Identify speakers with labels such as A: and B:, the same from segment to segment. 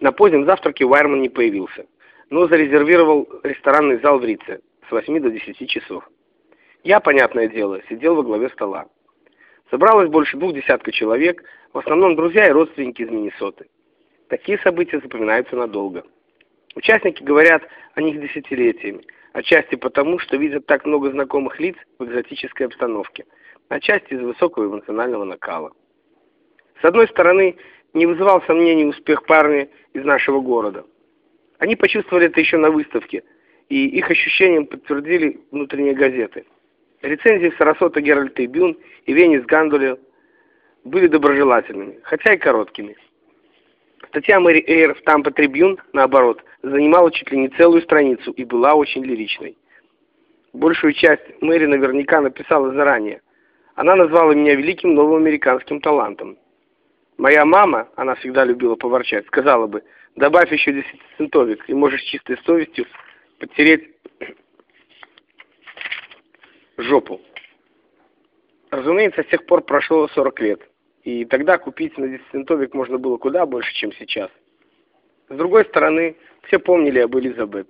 A: На позднем завтраке Уайерман не появился, но зарезервировал ресторанный зал в Рице с 8 до 10 часов. Я, понятное дело, сидел во главе стола. Собралось больше двух десятков человек, в основном друзья и родственники из Миннесоты. Такие события запоминаются надолго. Участники говорят о них десятилетиями, отчасти потому, что видят так много знакомых лиц в экзотической обстановке, отчасти из высокого эмоционального накала. С одной стороны, не вызывал сомнений успех парня из нашего города. Они почувствовали это еще на выставке, и их ощущениям подтвердили внутренние газеты. Рецензии в Сарасота Геральт Трибюн и Венес Гандуле были доброжелательными, хотя и короткими. Статья Мэри Эйр в Тампа Трибюн, наоборот, занимала чуть ли не целую страницу и была очень лиричной. Большую часть Мэри наверняка написала заранее. Она назвала меня великим новым американским талантом. Моя мама, она всегда любила поворчать, сказала бы, добавь еще 10 центовик, и можешь чистой совестью потереть жопу. Разумеется, с тех пор прошло 40 лет, и тогда купить на 10 центовик можно было куда больше, чем сейчас. С другой стороны, все помнили об Элизабет.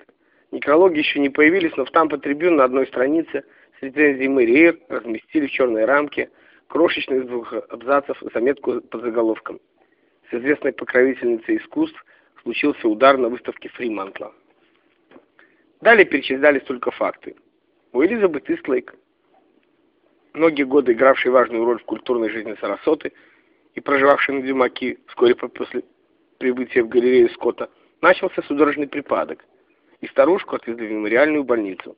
A: Некрологи еще не появились, но в Тампа Трибюн на одной странице с рецензией Мэри Эйр разместили в черной рамке – крошечных двух абзацев заметку под заголовком. С известной покровительницей искусств случился удар на выставке Фримантла. Далее перечислялись только факты. У Элизабет Истлейк, многие годы игравшей важную роль в культурной жизни Сарасоты и проживавшей на Дюмаки вскоре после прибытия в галерею Скотта, начался судорожный припадок, и старушку отвезли в мемориальную больницу.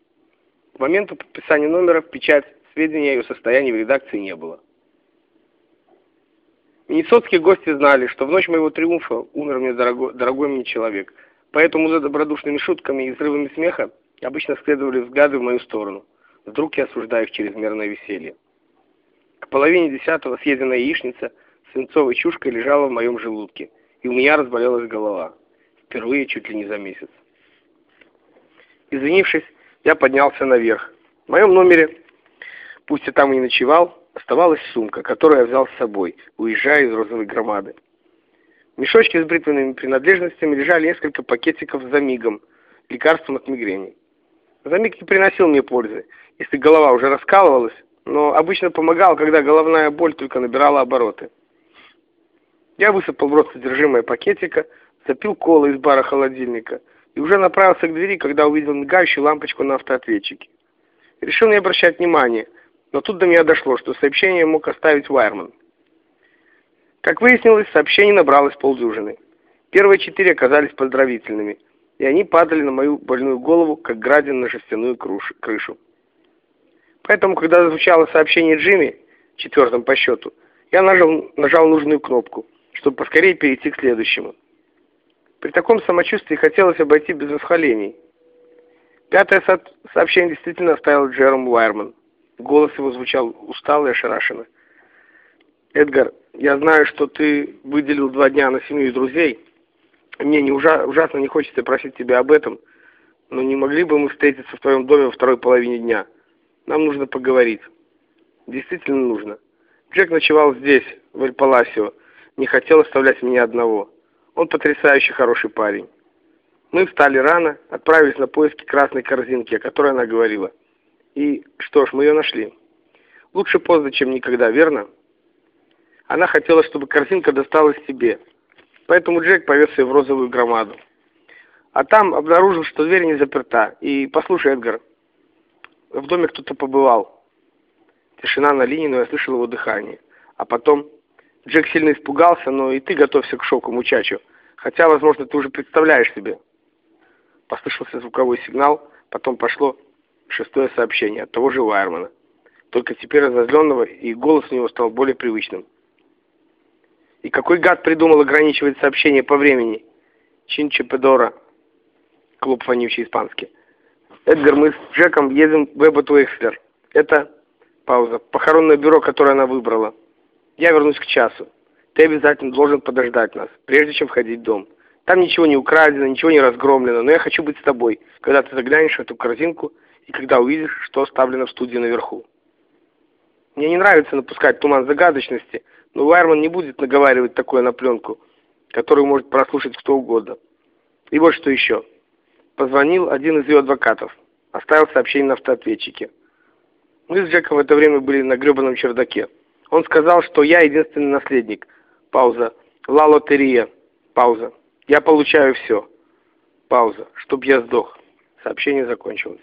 A: К моменту подписания номера в печать Сведений о ее состоянии в редакции не было. Миннесотские гости знали, что в ночь моего триумфа умер мне дорогой, дорогой мне человек, поэтому за добродушными шутками и взрывами смеха обычно следовали взгляды в мою сторону. Вдруг я осуждаю их чрезмерное веселье. К половине десятого съеденная яичница свинцовой чушкой лежала в моем желудке, и у меня разболелась голова. Впервые чуть ли не за месяц. Извинившись, я поднялся наверх. В моем номере Пусть я там и ночевал, оставалась сумка, которую я взял с собой, уезжая из розовой громады. В мешочке с бритвенными принадлежностями лежали несколько пакетиков с замигом, лекарством от мигрени. Замиг не приносил мне пользы, если голова уже раскалывалась, но обычно помогал, когда головная боль только набирала обороты. Я высыпал в рот содержимое пакетика, запил колы из бара холодильника и уже направился к двери, когда увидел мигающую лампочку на автоответчике. Решил не обращать внимания – но тут до меня дошло, что сообщение мог оставить Вайерман. Как выяснилось, сообщений набралось полдюжины. Первые четыре оказались поздравительными, и они падали на мою больную голову, как градин на жестяную крышу. Поэтому, когда звучало сообщение Джимми, четвертым по счету, я нажал, нажал нужную кнопку, чтобы поскорее перейти к следующему. При таком самочувствии хотелось обойти без восхвалений. Пятое сообщение действительно оставил Джером Уайерман. Голос его звучал устало и ошарашенно. «Эдгар, я знаю, что ты выделил два дня на семью и друзей. Мне не ужа ужасно не хочется просить тебя об этом, но не могли бы мы встретиться в твоем доме во второй половине дня? Нам нужно поговорить». «Действительно нужно. Джек ночевал здесь, в Эль-Паласио, не хотел оставлять меня одного. Он потрясающе хороший парень». Мы встали рано, отправились на поиски красной корзинки, о которой она говорила. И что ж, мы ее нашли. Лучше поздно, чем никогда, верно? Она хотела, чтобы корзинка досталась себе. Поэтому Джек повез ее в розовую громаду. А там обнаружил, что дверь не заперта. И послушай, Эдгар, в доме кто-то побывал. Тишина на линии, но я слышал его дыхание. А потом Джек сильно испугался, но и ты готовься к шоку, мучачу. Хотя, возможно, ты уже представляешь себе. Послышался звуковой сигнал, потом пошло шестое сообщение от того же Вайермана, только теперь разозленного, и голос у него стал более привычным. И какой гад придумал ограничивать сообщение по времени? Чинче Педора, клуб вонючий испанский. Эдгар, мы с Джеком едем в Эбботу Экслер. Это, пауза, похоронное бюро, которое она выбрала. Я вернусь к часу. Ты обязательно должен подождать нас, прежде чем входить в дом. Там ничего не украдено, ничего не разгромлено, но я хочу быть с тобой, когда ты заглянешь в эту корзинку и когда увидишь, что оставлено в студии наверху. Мне не нравится напускать туман загадочности, но Уайерман не будет наговаривать такое на пленку. которую может прослушать кто угодно. И вот что еще. Позвонил один из ее адвокатов. Оставил сообщение на автоответчике. Мы с Джеком в это время были на гребаном чердаке. Он сказал, что я единственный наследник. Пауза. Ла лотерия. Пауза. Я получаю все. Пауза. Чтоб я сдох. Сообщение закончилось.